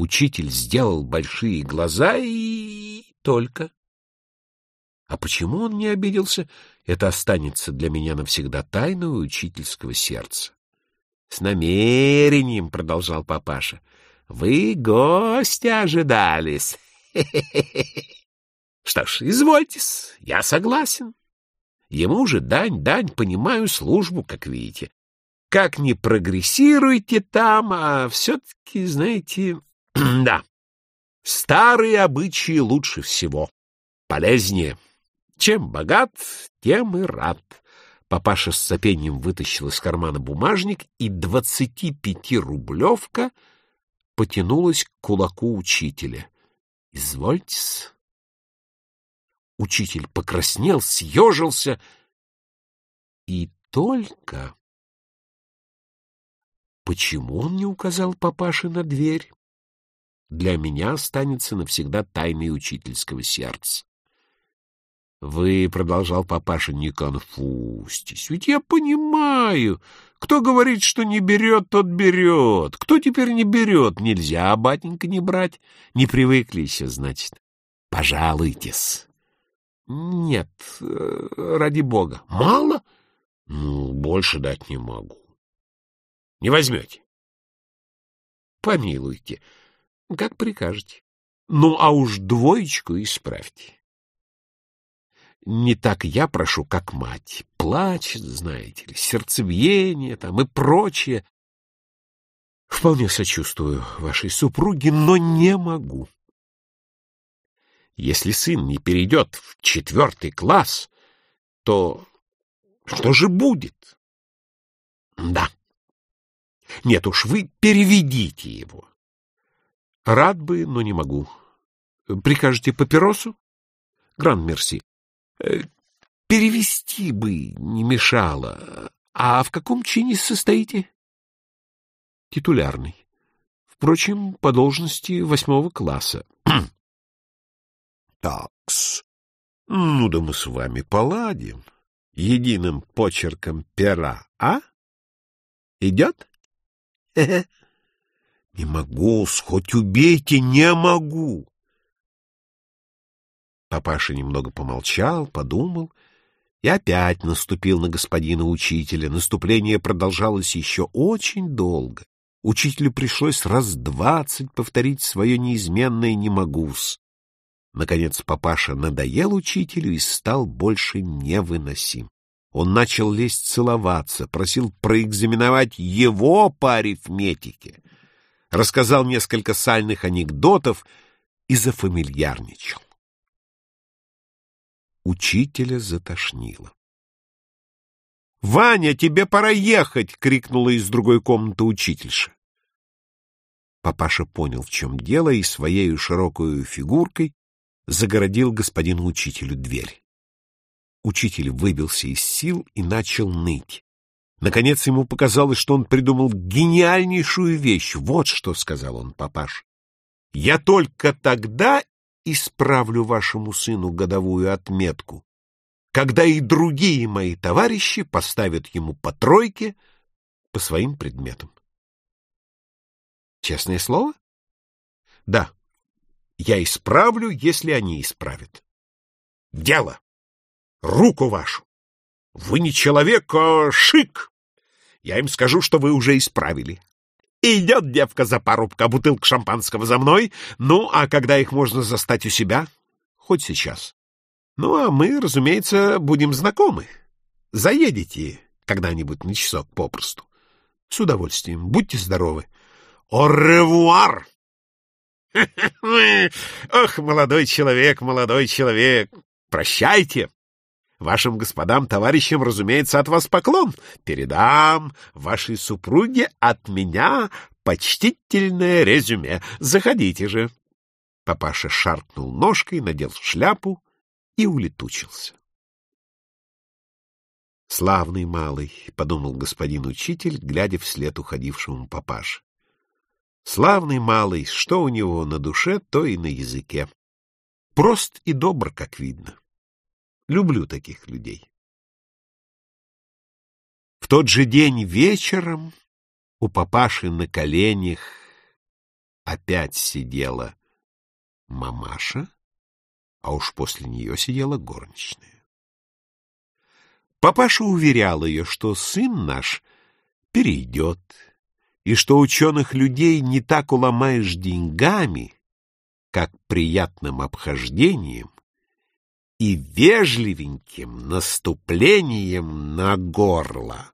Учитель сделал большие глаза и... только. А почему он не обиделся, это останется для меня навсегда тайной учительского сердца. — С намерением, — продолжал папаша, — вы гостя ожидались. Что ж, извольтесь, я согласен. Ему же дань, дань, понимаю службу, как видите. Как не прогрессируйте там, а все-таки, знаете, да, старые обычаи лучше всего, полезнее. Чем богат, тем и рад. Папаша с сопением вытащил из кармана бумажник, и двадцатипятирублевка потянулась к кулаку учителя. — Извольтесь. Учитель покраснел, съежился и только... Почему он не указал папаше на дверь? Для меня останется навсегда тайной учительского сердца. Вы, — продолжал папаша, — не конфузьтесь, ведь я понимаю. Кто говорит, что не берет, тот берет. Кто теперь не берет? Нельзя, батенька, не брать. Не привыкли еще, значит. Пожалуйтесь. Нет, э, ради бога. Мало? Ну, больше дать не могу. Не возьмете? Помилуйте. Как прикажете. Ну, а уж двоечку исправьте. Не так я прошу, как мать. Плачет, знаете ли, сердцебиение там и прочее. Вполне сочувствую вашей супруге, но не могу. Если сын не перейдет в четвертый класс, то что же будет? Да. Нет уж, вы переведите его. Рад бы, но не могу. Прикажете папиросу? Гран-мерси. Э, перевести бы не мешало. А в каком чине состоите? Титулярный. Впрочем, по должности восьмого класса. Такс. Ну да мы с вами поладим. Единым почерком пера, а? Идет? Не могу, хоть убейте, не могу. Папаша немного помолчал, подумал и опять наступил на господина учителя. Наступление продолжалось еще очень долго. Учителю пришлось раз двадцать повторить свое неизменное «не могу-с». Наконец папаша надоел учителю и стал больше невыносим. Он начал лезть целоваться, просил проэкзаменовать его по арифметике, рассказал несколько сальных анекдотов и зафамильярничал. Учителя затошнило. «Ваня, тебе пора ехать!» — крикнула из другой комнаты учительша. Папаша понял, в чем дело, и своей широкой фигуркой загородил господину учителю дверь. Учитель выбился из сил и начал ныть. Наконец ему показалось, что он придумал гениальнейшую вещь. Вот что, — сказал он папаш. Я только тогда исправлю вашему сыну годовую отметку, когда и другие мои товарищи поставят ему по тройке по своим предметам. Честное слово? Да. Я исправлю, если они исправят. Дело. Руку вашу. Вы не человек, а шик. Я им скажу, что вы уже исправили. Идет девка за парубка, бутылка шампанского за мной. Ну, а когда их можно застать у себя? Хоть сейчас. Ну, а мы, разумеется, будем знакомы. Заедете когда-нибудь на часок попросту. С удовольствием. Будьте здоровы. О ревуар! Ох, молодой человек, молодой человек, прощайте. Вашим господам, товарищам, разумеется, от вас поклон. Передам вашей супруге от меня почтительное резюме. Заходите же. Папаша шаркнул ножкой, надел шляпу и улетучился. «Славный малый», — подумал господин учитель, глядя вслед уходившему папаше. Славный малый, что у него на душе, то и на языке. Прост и добр, как видно. Люблю таких людей. В тот же день вечером у папаши на коленях опять сидела мамаша, а уж после нее сидела горничная. Папаша уверял ее, что сын наш перейдет, и что ученых людей не так уломаешь деньгами, как приятным обхождением и вежливеньким наступлением на горло.